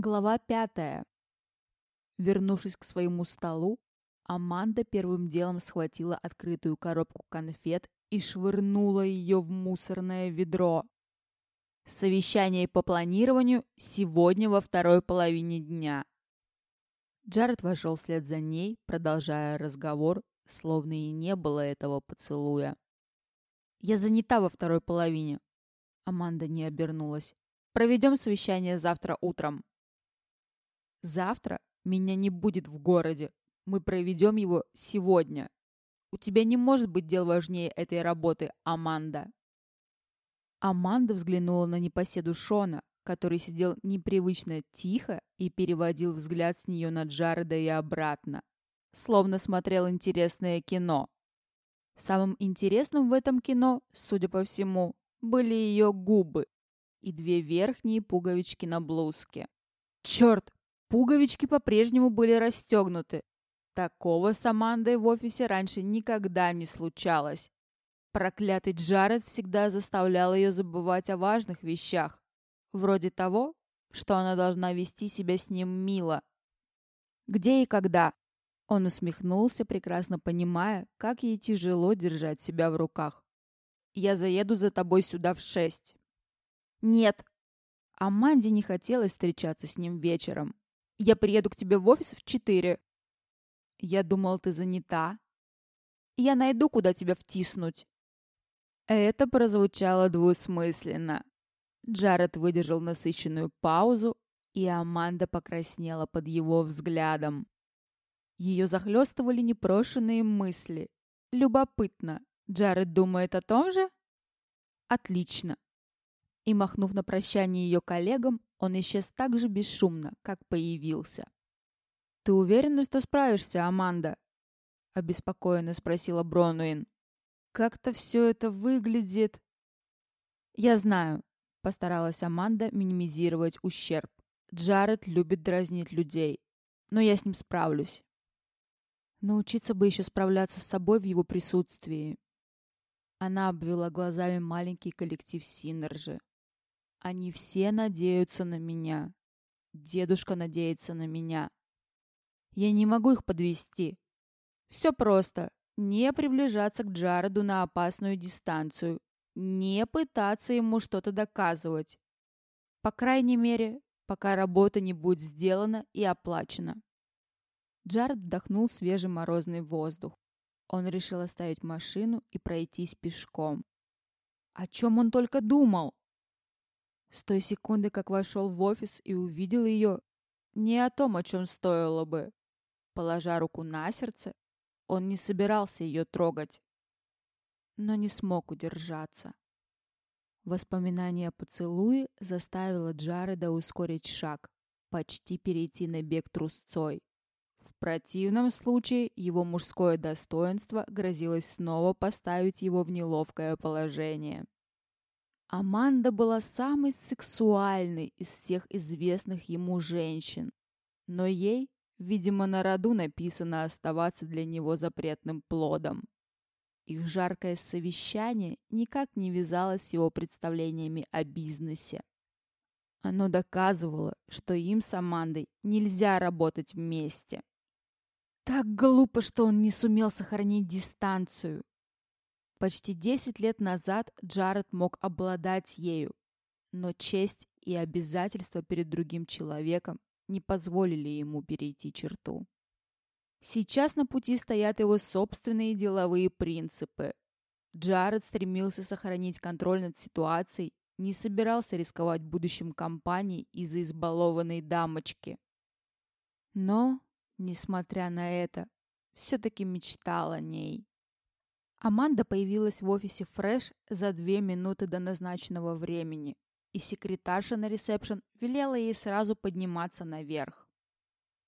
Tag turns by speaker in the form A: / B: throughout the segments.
A: Глава пятая. Вернувшись к своему столу, Аманда первым делом схватила открытую коробку конфет и швырнула ее в мусорное ведро. Совещание по планированию сегодня во второй половине дня. Джаред вошел вслед за ней, продолжая разговор, словно и не было этого поцелуя. «Я занята во второй половине». Аманда не обернулась. «Проведем совещание завтра утром». Завтра меня не будет в городе. Мы проведем его сегодня. У тебя не может быть дел важнее этой работы, Аманда. Аманда взглянула на непоседу Шона, который сидел непривычно тихо и переводил взгляд с нее на Джареда и обратно, словно смотрел интересное кино. Самым интересным в этом кино, судя по всему, были ее губы и две верхние пуговички на блузке. Черт, Пуговички по-прежнему были расстегнуты. Такого с Амандой в офисе раньше никогда не случалось. Проклятый Джаред всегда заставлял ее забывать о важных вещах. Вроде того, что она должна вести себя с ним мило. «Где и когда?» Он усмехнулся, прекрасно понимая, как ей тяжело держать себя в руках. «Я заеду за тобой сюда в шесть». «Нет». Аманде не хотелось встречаться с ним вечером. Я приеду к тебе в офис в четыре». «Я думал, ты занята». «Я найду, куда тебя втиснуть». Это прозвучало двусмысленно. Джаред выдержал насыщенную паузу, и Аманда покраснела под его взглядом. Ее захлестывали непрошенные мысли. Любопытно, Джаред думает о том же? Отлично. И, махнув на прощание ее коллегам, он исчез так же бесшумно, как появился. «Ты уверена, что справишься, Аманда?» — обеспокоенно спросила Бронуин. «Как-то все это выглядит...» «Я знаю», — постаралась Аманда минимизировать ущерб. «Джаред любит дразнить людей, но я с ним справлюсь». Научиться бы еще справляться с собой в его присутствии. Она обвела глазами маленький коллектив Синнержи. Они все надеются на меня. Дедушка надеется на меня. Я не могу их подвести. Все просто. Не приближаться к Джареду на опасную дистанцию. Не пытаться ему что-то доказывать. По крайней мере, пока работа не будет сделана и оплачена. Джаред вдохнул свежий морозный воздух. Он решил оставить машину и пройтись пешком. О чем он только думал? С той секунды, как вошел в офис и увидел ее, не о том, о чем стоило бы. Положа руку на сердце, он не собирался ее трогать, но не смог удержаться. Воспоминание о поцелуе заставило Джареда ускорить шаг, почти перейти на бег трусцой. В противном случае его мужское достоинство грозилось снова поставить его в неловкое положение. Аманда была самой сексуальной из всех известных ему женщин. Но ей, видимо, на роду написано оставаться для него запретным плодом. Их жаркое совещание никак не вязалось с его представлениями о бизнесе. Оно доказывало, что им с Амандой нельзя работать вместе. Так глупо, что он не сумел сохранить дистанцию. Почти 10 лет назад Джаред мог обладать ею, но честь и обязательства перед другим человеком не позволили ему перейти черту. Сейчас на пути стоят его собственные деловые принципы. Джаред стремился сохранить контроль над ситуацией, не собирался рисковать будущим компании из-за избалованной дамочки. Но, несмотря на это, все-таки мечтал о ней. Аманда появилась в офисе Фрэш за две минуты до назначенного времени, и секретарша на ресепшн велела ей сразу подниматься наверх.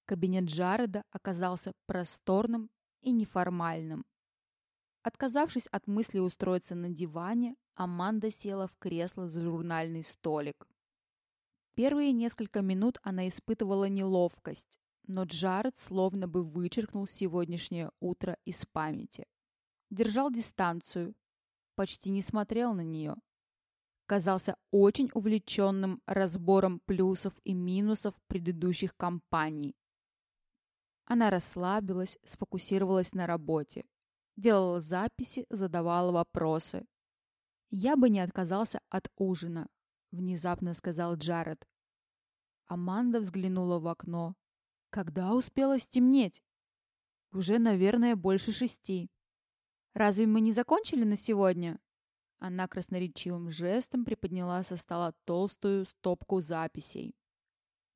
A: Кабинет Джареда оказался просторным и неформальным. Отказавшись от мысли устроиться на диване, Аманда села в кресло за журнальный столик. Первые несколько минут она испытывала неловкость, но Джаред словно бы вычеркнул сегодняшнее утро из памяти держал дистанцию, почти не смотрел на нее. казался очень увлеченным разбором плюсов и минусов предыдущих компаний. Она расслабилась, сфокусировалась на работе, делала записи, задавала вопросы. «Я бы не отказался от ужина», — внезапно сказал Джаред. Аманда взглянула в окно. «Когда успела стемнеть?» «Уже, наверное, больше шести». «Разве мы не закончили на сегодня?» Она красноречивым жестом приподняла со стола толстую стопку записей.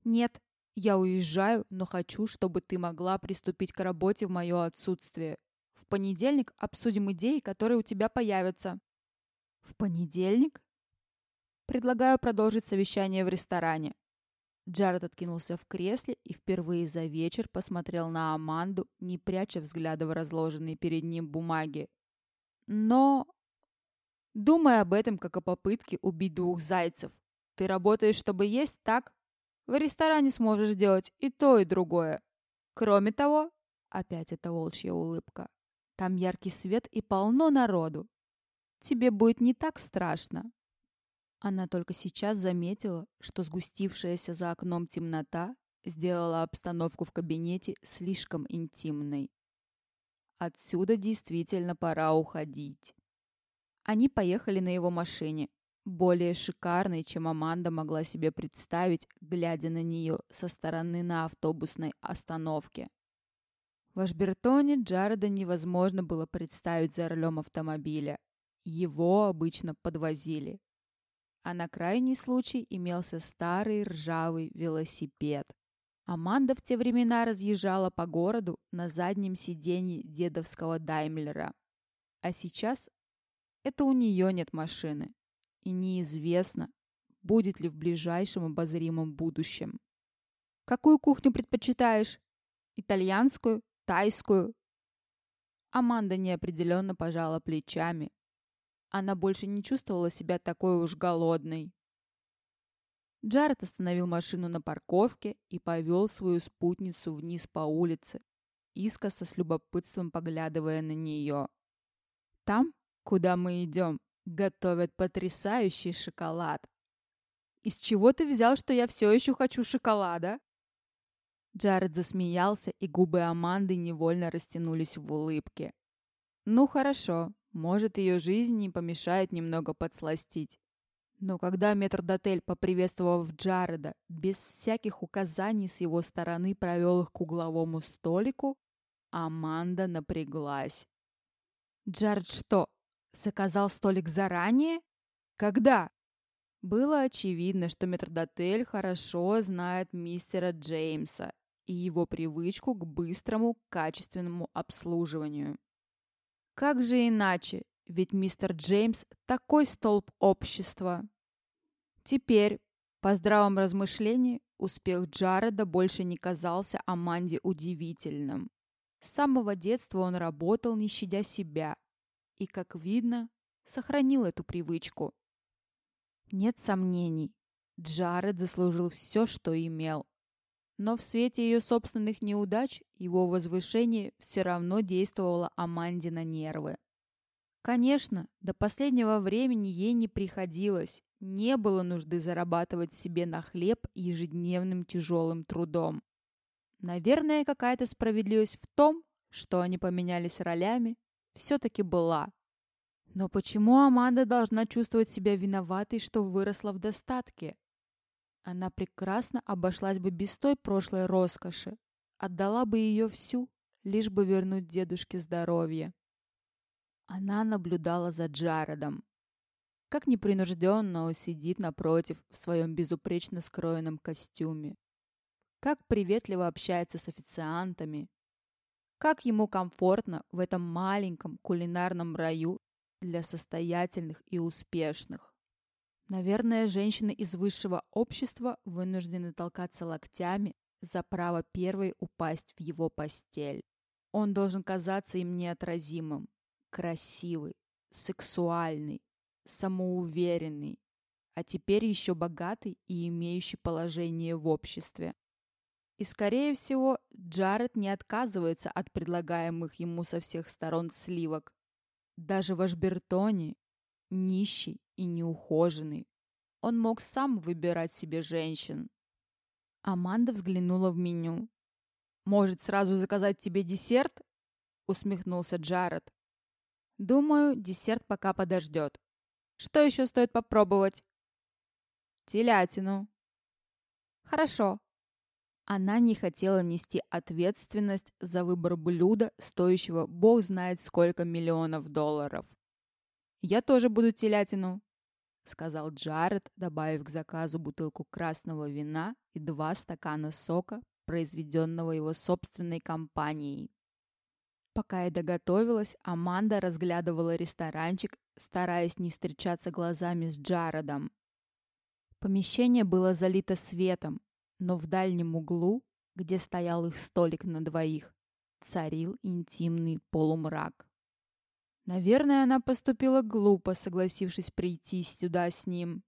A: «Нет, я уезжаю, но хочу, чтобы ты могла приступить к работе в мое отсутствие. В понедельник обсудим идеи, которые у тебя появятся». «В понедельник?» «Предлагаю продолжить совещание в ресторане». Джаред откинулся в кресле и впервые за вечер посмотрел на Аманду, не пряча взгляда в разложенные перед ним бумаги. «Но Думай об этом, как о попытке убить двух зайцев. Ты работаешь, чтобы есть, так? В ресторане сможешь делать и то, и другое. Кроме того, опять эта волчья улыбка, там яркий свет и полно народу. Тебе будет не так страшно. Она только сейчас заметила, что сгустившаяся за окном темнота сделала обстановку в кабинете слишком интимной. Отсюда действительно пора уходить. Они поехали на его машине, более шикарной, чем Аманда могла себе представить, глядя на нее со стороны на автобусной остановке. В Ашбертоне Джареда невозможно было представить за рулем автомобиля. Его обычно подвозили. А на крайний случай имелся старый ржавый велосипед. Аманда в те времена разъезжала по городу на заднем сиденье дедовского Даймлера. А сейчас это у нее нет машины. И неизвестно, будет ли в ближайшем обозримом будущем. Какую кухню предпочитаешь? Итальянскую? Тайскую? Аманда неопределенно пожала плечами. Она больше не чувствовала себя такой уж голодной. Джаред остановил машину на парковке и повел свою спутницу вниз по улице, искоса с любопытством поглядывая на нее. Там, Куда мы идем? Готовят потрясающий шоколад. Из чего ты взял, что я все еще хочу шоколада? Джаред засмеялся, и губы Аманды невольно растянулись в улыбке. Ну хорошо, может, ее жизнь не помешает немного подсластить. Но когда метрдотель, поприветствовав Джареда, без всяких указаний с его стороны провел их к угловому столику, Аманда напряглась. Джаред что, Заказал столик заранее? Когда? Было очевидно, что метрдотель хорошо знает мистера Джеймса и его привычку к быстрому, качественному обслуживанию. Как же иначе, ведь мистер Джеймс такой столб общества. Теперь, по здравом размышлении, успех Джареда больше не казался Аманде удивительным. С самого детства он работал, не щадя себя, и, как видно, сохранил эту привычку. Нет сомнений, Джаред заслужил все, что имел. Но в свете ее собственных неудач его возвышение все равно действовало Аманде на нервы. Конечно, до последнего времени ей не приходилось, не было нужды зарабатывать себе на хлеб ежедневным тяжелым трудом. Наверное, какая-то справедливость в том, что они поменялись ролями, все-таки была. Но почему Аманда должна чувствовать себя виноватой, что выросла в достатке? Она прекрасно обошлась бы без той прошлой роскоши, отдала бы ее всю, лишь бы вернуть дедушке здоровье. Она наблюдала за Джаредом. Как непринужденно он сидит напротив в своем безупречно скроенном костюме. Как приветливо общается с официантами, как ему комфортно в этом маленьком кулинарном раю для состоятельных и успешных. Наверное, женщины из высшего общества вынуждены толкаться локтями за право первой упасть в его постель. Он должен казаться им неотразимым, красивый, сексуальный, самоуверенный, а теперь еще богатый и имеющий положение в обществе. И, скорее всего, Джаред не отказывается от предлагаемых ему со всех сторон сливок. Даже в Ашбертоне, нищий и неухоженный. Он мог сам выбирать себе женщин. Аманда взглянула в меню. «Может, сразу заказать тебе десерт?» — усмехнулся Джаред. «Думаю, десерт пока подождет. Что еще стоит попробовать?» «Телятину». «Хорошо». Она не хотела нести ответственность за выбор блюда, стоящего бог знает сколько миллионов долларов. «Я тоже буду телятину», — сказал Джаред, добавив к заказу бутылку красного вина и два стакана сока, произведенного его собственной компанией. Пока я доготовилась, Аманда разглядывала ресторанчик, стараясь не встречаться глазами с Джаредом. Помещение было залито светом, но в дальнем углу, где стоял их столик на двоих, царил интимный полумрак. Наверное, она поступила глупо, согласившись прийти сюда с ним.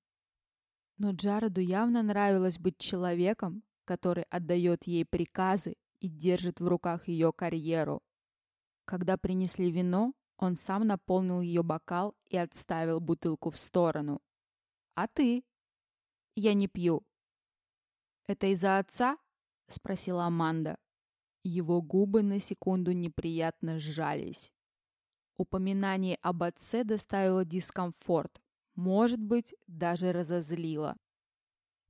A: Но Джареду явно нравилось быть человеком, который отдает ей приказы и держит в руках ее карьеру. Когда принесли вино, он сам наполнил ее бокал и отставил бутылку в сторону. «А ты?» «Я не пью». «Это из-за отца?» — спросила Аманда. Его губы на секунду неприятно сжались. Упоминание об отце доставило дискомфорт, может быть, даже разозлило.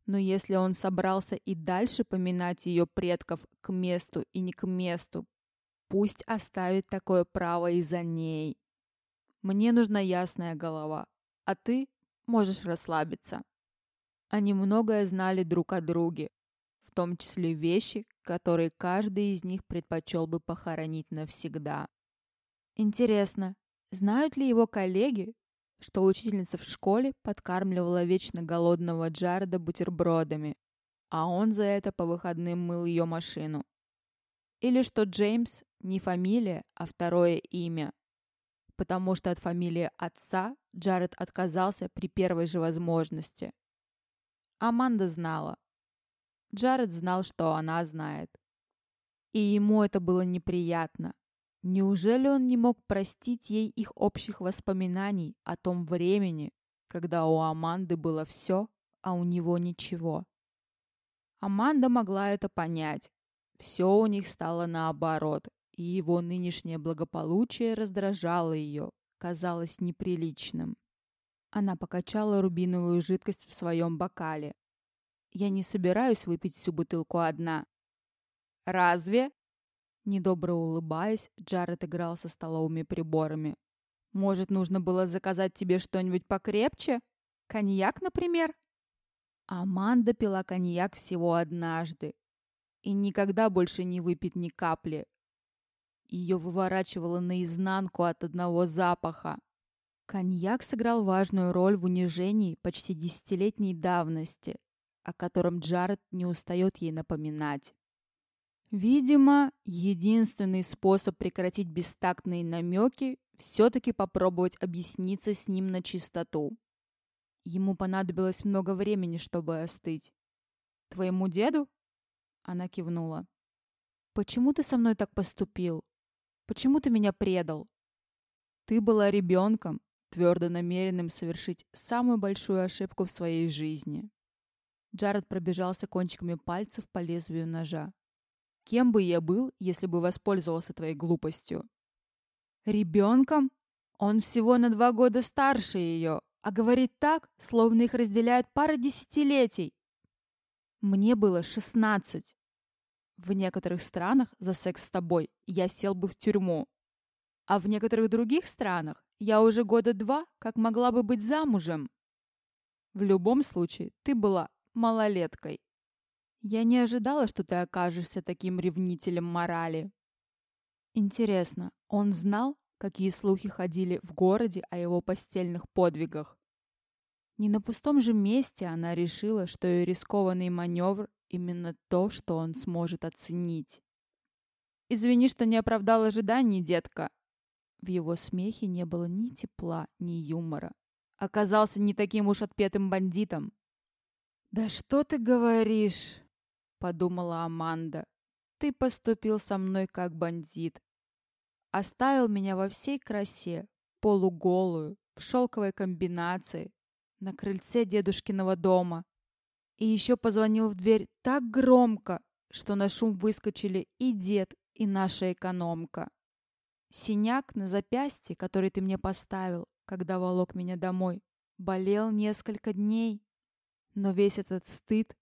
A: Но если он собрался и дальше поминать ее предков к месту и не к месту, пусть оставит такое право и за ней. Мне нужна ясная голова, а ты можешь расслабиться. Они многое знали друг о друге, в том числе вещи, которые каждый из них предпочел бы похоронить навсегда. Интересно, знают ли его коллеги, что учительница в школе подкармливала вечно голодного Джареда бутербродами, а он за это по выходным мыл ее машину? Или что Джеймс не фамилия, а второе имя, потому что от фамилии отца Джаред отказался при первой же возможности. Аманда знала. Джаред знал, что она знает. И ему это было неприятно, Неужели он не мог простить ей их общих воспоминаний о том времени, когда у Аманды было все, а у него ничего? Аманда могла это понять. Все у них стало наоборот, и его нынешнее благополучие раздражало ее, казалось неприличным. Она покачала рубиновую жидкость в своем бокале. «Я не собираюсь выпить всю бутылку одна». «Разве?» Недобро улыбаясь, Джаред играл со столовыми приборами. «Может, нужно было заказать тебе что-нибудь покрепче? Коньяк, например?» Аманда пила коньяк всего однажды и никогда больше не выпьет ни капли. Ее выворачивало наизнанку от одного запаха. Коньяк сыграл важную роль в унижении почти десятилетней давности, о котором Джаред не устает ей напоминать. Видимо, единственный способ прекратить бестактные намеки все-таки попробовать объясниться с ним на чистоту. Ему понадобилось много времени, чтобы остыть. «Твоему деду?» Она кивнула. «Почему ты со мной так поступил? Почему ты меня предал?» «Ты была ребенком, твердо намеренным совершить самую большую ошибку в своей жизни». Джаред пробежался кончиками пальцев по лезвию ножа. Кем бы я был, если бы воспользовался твоей глупостью? Ребенком? Он всего на два года старше ее, а говорит так, словно их разделяют пара десятилетий. Мне было шестнадцать. В некоторых странах за секс с тобой я сел бы в тюрьму. А в некоторых других странах я уже года два, как могла бы быть замужем. В любом случае, ты была малолеткой. Я не ожидала, что ты окажешься таким ревнителем морали. Интересно, он знал, какие слухи ходили в городе о его постельных подвигах? Не на пустом же месте она решила, что ее рискованный маневр именно то, что он сможет оценить. «Извини, что не оправдал ожиданий, детка». В его смехе не было ни тепла, ни юмора. Оказался не таким уж отпетым бандитом. «Да что ты говоришь?» — подумала Аманда. «Ты поступил со мной как бандит. Оставил меня во всей красе, полуголую, в шелковой комбинации, на крыльце дедушкиного дома. И еще позвонил в дверь так громко, что на шум выскочили и дед, и наша экономка. Синяк на запястье, который ты мне поставил, когда волок меня домой, болел несколько дней. Но весь этот стыд,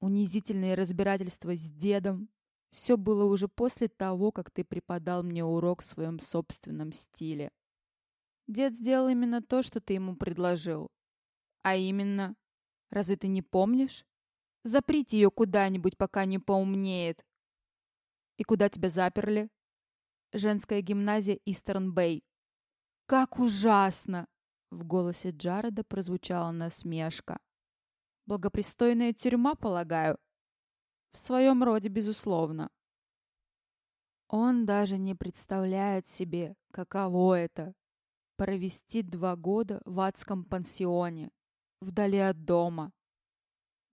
A: унизительное разбирательство с дедом, все было уже после того, как ты преподал мне урок в своем собственном стиле. Дед сделал именно то, что ты ему предложил. А именно, разве ты не помнишь? Заприте ее куда-нибудь, пока не поумнеет. И куда тебя заперли? Женская гимназия Истерн-Бэй. Как ужасно! В голосе Джареда прозвучала насмешка. Благопристойная тюрьма, полагаю? В своем роде, безусловно. Он даже не представляет себе, каково это — провести два года в адском пансионе, вдали от дома,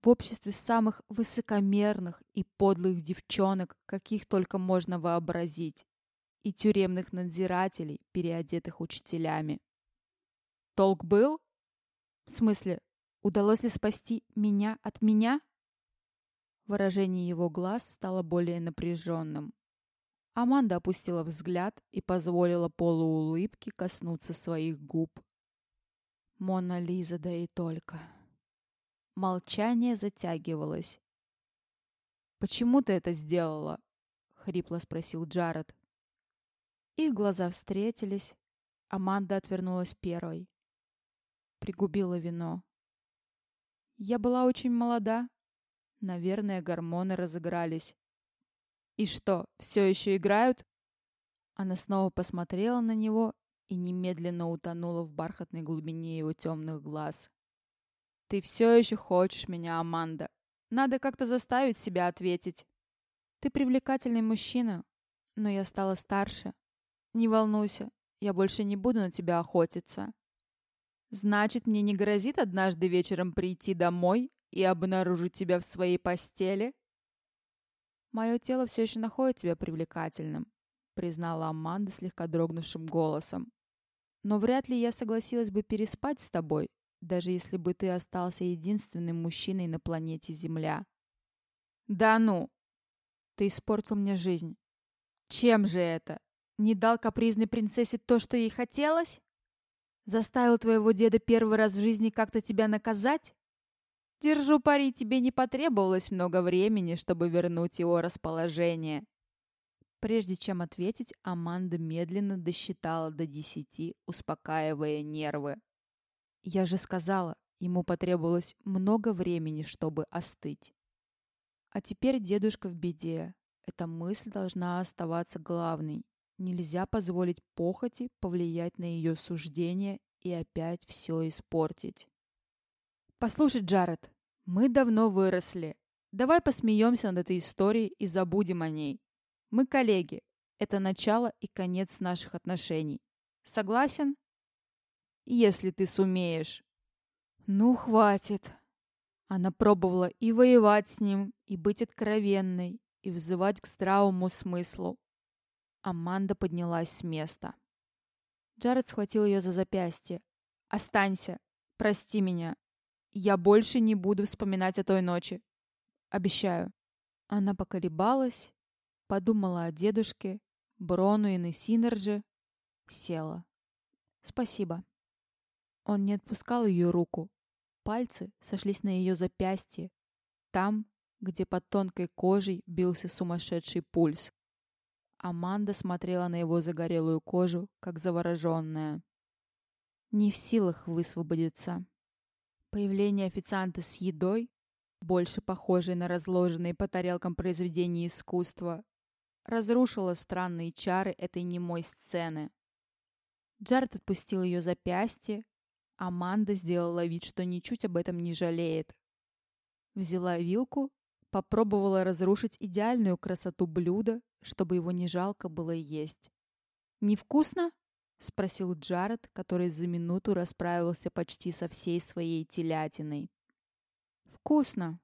A: в обществе самых высокомерных и подлых девчонок, каких только можно вообразить, и тюремных надзирателей, переодетых учителями. Толк был? В смысле, удалось ли спасти меня от меня? Выражение его глаз стало более напряженным. Аманда опустила взгляд и позволила полуулыбке коснуться своих губ. Мона Лиза, да и только. Молчание затягивалось. «Почему ты это сделала?» — хрипло спросил Джаред. Их глаза встретились. Аманда отвернулась первой пригубила вино. Я была очень молода. Наверное, гормоны разыгрались. И что, все еще играют? Она снова посмотрела на него и немедленно утонула в бархатной глубине его темных глаз. «Ты все еще хочешь меня, Аманда. Надо как-то заставить себя ответить. Ты привлекательный мужчина, но я стала старше. Не волнуйся, я больше не буду на тебя охотиться. Значит, мне не грозит однажды вечером прийти домой и обнаружить тебя в своей постели? Мое тело все еще находит тебя привлекательным, признала Аманда слегка дрогнувшим голосом. Но вряд ли я согласилась бы переспать с тобой, даже если бы ты остался единственным мужчиной на планете Земля. Да ну! Ты испортил мне жизнь. Чем же это? Не дал капризной принцессе то, что ей хотелось? Заставил твоего деда первый раз в жизни как-то тебя наказать? Держу пари, тебе не потребовалось много времени, чтобы вернуть его расположение. Прежде чем ответить, Аманда медленно досчитала до десяти, успокаивая нервы. Я же сказала, ему потребовалось много времени, чтобы остыть. А теперь дедушка в беде. Эта мысль должна оставаться главной. Нельзя позволить похоти повлиять на ее суждение и опять все испортить. «Послушай, Джаред, мы давно выросли. Давай посмеемся над этой историей и забудем о ней. Мы коллеги. Это начало и конец наших отношений. Согласен? Если ты сумеешь». «Ну, хватит». Она пробовала и воевать с ним, и быть откровенной, и взывать к здравому смыслу. Аманда поднялась с места. Джаред схватил ее за запястье. «Останься. Прости меня. Я больше не буду вспоминать о той ночи. Обещаю». Она поколебалась, подумала о дедушке, Брону и Нессинерже, села. «Спасибо». Он не отпускал ее руку. Пальцы сошлись на ее запястье, там, где под тонкой кожей бился сумасшедший пульс. Аманда смотрела на его загорелую кожу, как завороженная. Не в силах высвободиться. Появление официанта с едой, больше похожей на разложенные по тарелкам произведения искусства, разрушило странные чары этой немой сцены. Джаред отпустил ее запястье, Аманда сделала вид, что ничуть об этом не жалеет. Взяла вилку, попробовала разрушить идеальную красоту блюда, чтобы его не жалко было есть. «Невкусно?» — спросил Джаред, который за минуту расправился почти со всей своей телятиной. «Вкусно.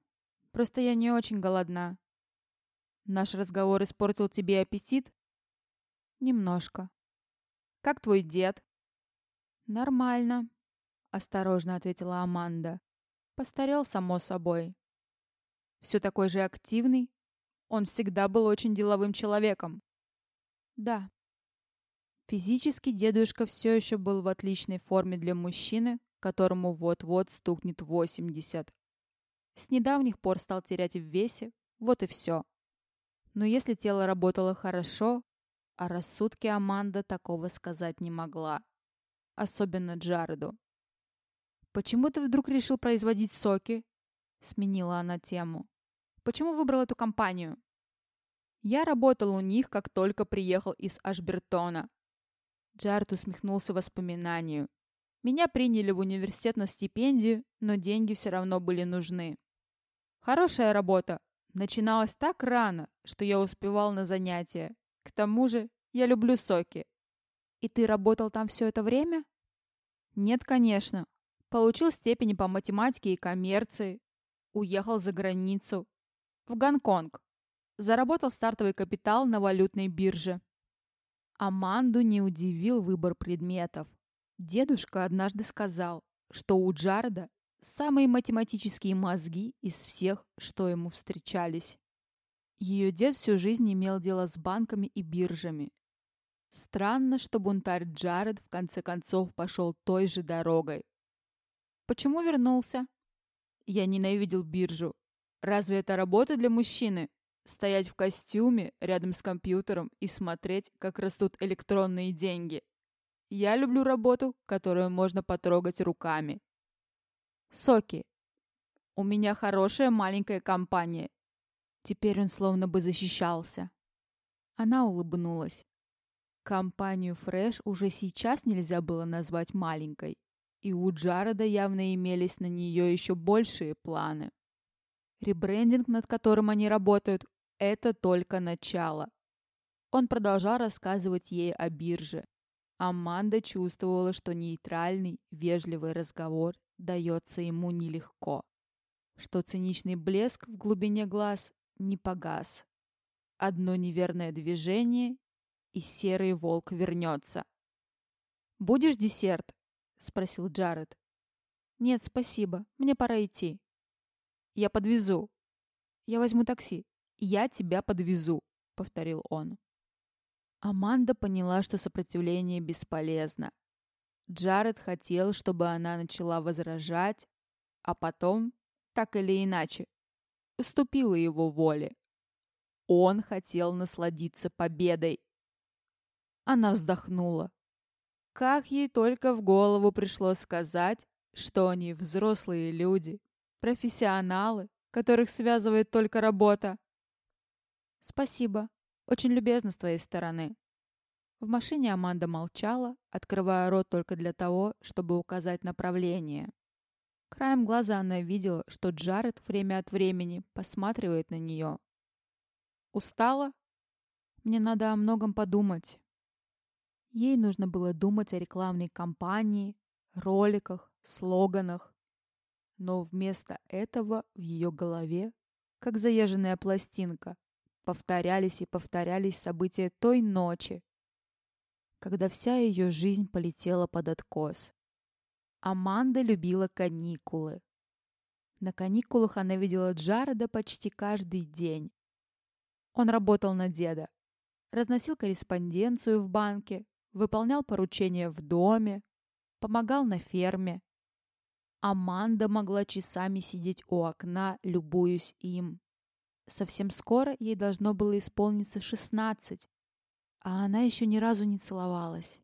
A: Просто я не очень голодна. Наш разговор испортил тебе аппетит?» «Немножко». «Как твой дед?» «Нормально», — осторожно ответила Аманда. «Постарел, само собой». «Все такой же активный? Он всегда был очень деловым человеком». «Да». Физически дедушка все еще был в отличной форме для мужчины, которому вот-вот стукнет 80. С недавних пор стал терять в весе, вот и все. Но если тело работало хорошо, о рассудке Аманда такого сказать не могла. Особенно Джареду. «Почему ты вдруг решил производить соки?» Сменила она тему. «Почему выбрал эту компанию?» «Я работал у них, как только приехал из Ашбертона». Джаред усмехнулся воспоминанию. «Меня приняли в университет на стипендию, но деньги все равно были нужны. Хорошая работа. Начиналась так рано, что я успевал на занятия. К тому же я люблю соки. И ты работал там все это время? Нет, конечно. Получил степени по математике и коммерции. Уехал за границу. В Гонконг. Заработал стартовый капитал на валютной бирже. Аманду не удивил выбор предметов. Дедушка однажды сказал, что у Джарда самые математические мозги из всех, что ему встречались. Ее дед всю жизнь имел дело с банками и биржами. Странно, что бунтарь Джаред в конце концов пошел той же дорогой. Почему вернулся? Я ненавидел биржу. Разве это работа для мужчины? Стоять в костюме рядом с компьютером и смотреть, как растут электронные деньги. Я люблю работу, которую можно потрогать руками. Соки. У меня хорошая маленькая компания. Теперь он словно бы защищался. Она улыбнулась. Компанию Fresh уже сейчас нельзя было назвать маленькой, и у Джареда явно имелись на нее еще большие планы. Ребрендинг, над которым они работают, это только начало. Он продолжал рассказывать ей о бирже. Аманда чувствовала, что нейтральный, вежливый разговор дается ему нелегко. Что циничный блеск в глубине глаз не погас. Одно неверное движение, и серый волк вернется. «Будешь десерт?» — спросил Джаред. «Нет, спасибо. Мне пора идти». «Я подвезу». «Я возьму такси». «Я тебя подвезу», — повторил он. Аманда поняла, что сопротивление бесполезно. Джаред хотел, чтобы она начала возражать, а потом, так или иначе, уступила его воле. Он хотел насладиться победой. Она вздохнула. Как ей только в голову пришло сказать, что они взрослые люди, профессионалы, которых связывает только работа. «Спасибо. Очень любезно с твоей стороны», в машине Аманда молчала, открывая рот только для того, чтобы указать направление. Краем глаза она видела, что Джаред время от времени посматривает на нее. «Устала? Мне надо о многом подумать». Ей нужно было думать о рекламной кампании, роликах, слоганах. Но вместо этого в ее голове, как заезженная пластинка, повторялись и повторялись события той ночи, когда вся ее жизнь полетела под откос. Аманда любила каникулы. На каникулах она видела Джареда почти каждый день. Он работал на деда, разносил корреспонденцию в банке, выполнял поручения в доме, помогал на ферме. Аманда могла часами сидеть у окна, любуясь им. Совсем скоро ей должно было исполниться шестнадцать, а она еще ни разу не целовалась.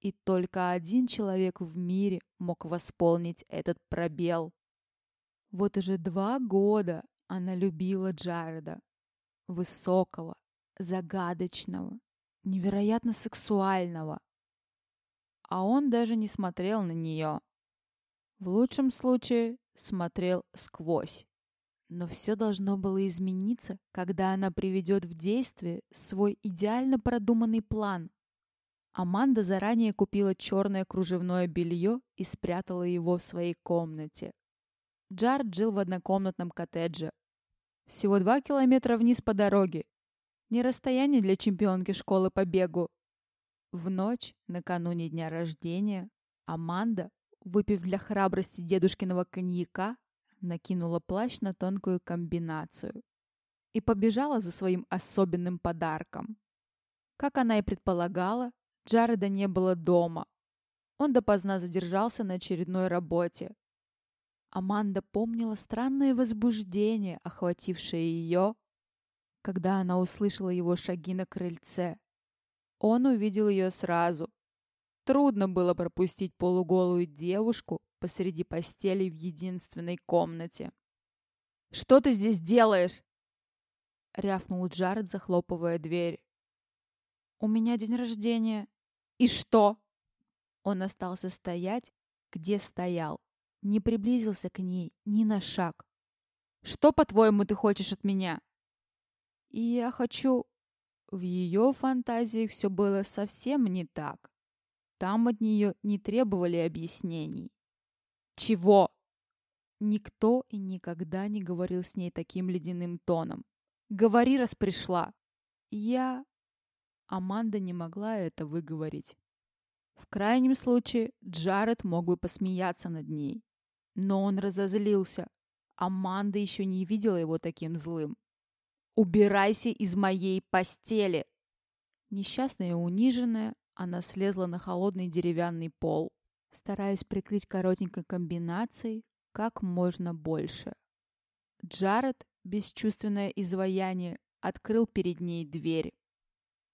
A: И только один человек в мире мог восполнить этот пробел. Вот уже два года она любила Джареда. Высокого, загадочного, невероятно сексуального. А он даже не смотрел на нее. В лучшем случае смотрел сквозь. Но все должно было измениться, когда она приведет в действие свой идеально продуманный план. Аманда заранее купила черное кружевное белье и спрятала его в своей комнате. Джард жил в однокомнатном коттедже. Всего два километра вниз по дороге. Не расстояние для чемпионки школы по бегу. В ночь, накануне дня рождения, Аманда, выпив для храбрости дедушкиного коньяка, накинула плащ на тонкую комбинацию и побежала за своим особенным подарком. Как она и предполагала, Джареда не было дома. Он допоздна задержался на очередной работе. Аманда помнила странное возбуждение, охватившее ее, когда она услышала его шаги на крыльце. Он увидел ее сразу. Трудно было пропустить полуголую девушку посреди постели в единственной комнате. «Что ты здесь делаешь?» — рявкнул Джаред, захлопывая дверь. «У меня день рождения». «И что?» Он остался стоять, где стоял. Не приблизился к ней ни на шаг. «Что, по-твоему, ты хочешь от меня?» «И я хочу...» В ее фантазиях все было совсем не так. Там от нее не требовали объяснений. «Чего?» Никто и никогда не говорил с ней таким ледяным тоном. «Говори, раз пришла!» «Я...» Аманда не могла это выговорить. В крайнем случае, Джаред мог бы посмеяться над ней. Но он разозлился. Аманда еще не видела его таким злым. «Убирайся из моей постели!» Несчастная и униженная, она слезла на холодный деревянный пол, стараясь прикрыть коротенькой комбинацией как можно больше. Джаред, бесчувственное изваяние, открыл перед ней дверь.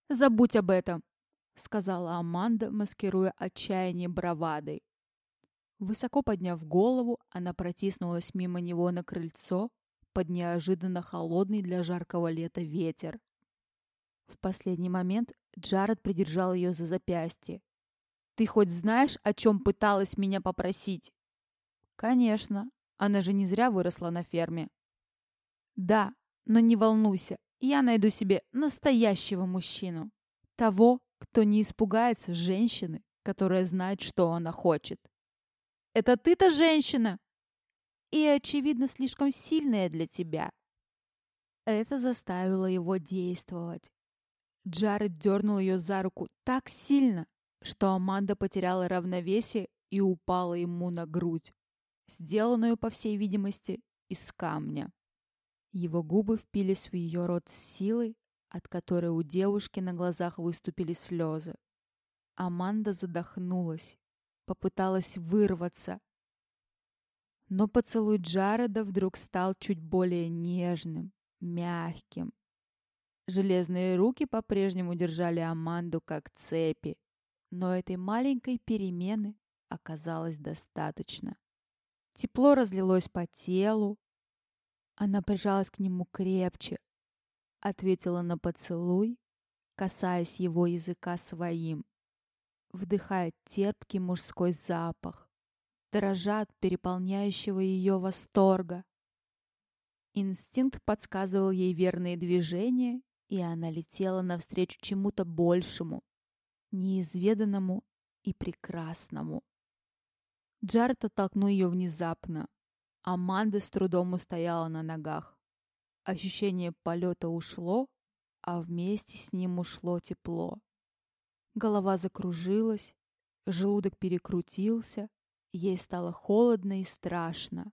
A: «Забудь об этом!» — сказала Аманда, маскируя отчаяние бравадой. Высоко подняв голову, она протиснулась мимо него на крыльцо под неожиданно холодный для жаркого лета ветер. В последний момент Джаред придержал ее за запястье. «Ты хоть знаешь, о чем пыталась меня попросить?» «Конечно. Она же не зря выросла на ферме». «Да, но не волнуйся. Я найду себе настоящего мужчину. Того, кто не испугается женщины, которая знает, что она хочет. «Это ты-то женщина!» «И, очевидно, слишком сильная для тебя». Это заставило его действовать. Джаред дернул ее за руку так сильно, что Аманда потеряла равновесие и упала ему на грудь, сделанную, по всей видимости, из камня. Его губы впились в ее рот с силой, от которой у девушки на глазах выступили слезы. Аманда задохнулась, попыталась вырваться. Но поцелуй Джареда вдруг стал чуть более нежным, мягким. Железные руки по-прежнему держали Аманду как цепи, но этой маленькой перемены оказалось достаточно. Тепло разлилось по телу. Она прижалась к нему крепче, ответила на поцелуй, касаясь его языка своим, вдыхая терпкий мужской запах, дрожа от переполняющего ее восторга. Инстинкт подсказывал ей верные движения и она летела навстречу чему-то большему, неизведанному и прекрасному. Джаред оттолкнул ее внезапно. Аманда с трудом устояла на ногах. Ощущение полета ушло, а вместе с ним ушло тепло. Голова закружилась, желудок перекрутился, ей стало холодно и страшно.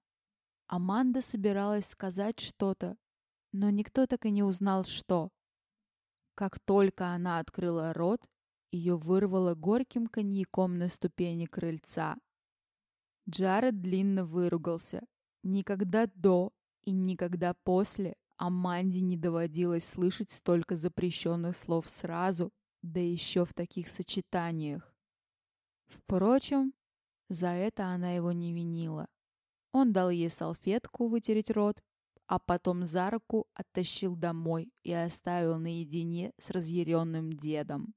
A: Аманда собиралась сказать что-то, но никто так и не узнал, что. Как только она открыла рот, ее вырвало горьким коньяком на ступени крыльца. Джаред длинно выругался. Никогда до и никогда после Аманде не доводилось слышать столько запрещенных слов сразу, да еще в таких сочетаниях. Впрочем, за это она его не винила. Он дал ей салфетку вытереть рот а потом за руку оттащил домой и оставил наедине с разъяренным дедом.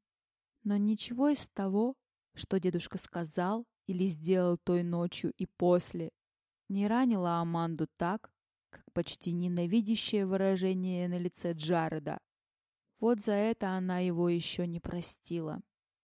A: Но ничего из того, что дедушка сказал или сделал той ночью и после, не ранило Аманду так, как почти ненавидящее выражение на лице Джареда. Вот за это она его еще не простила.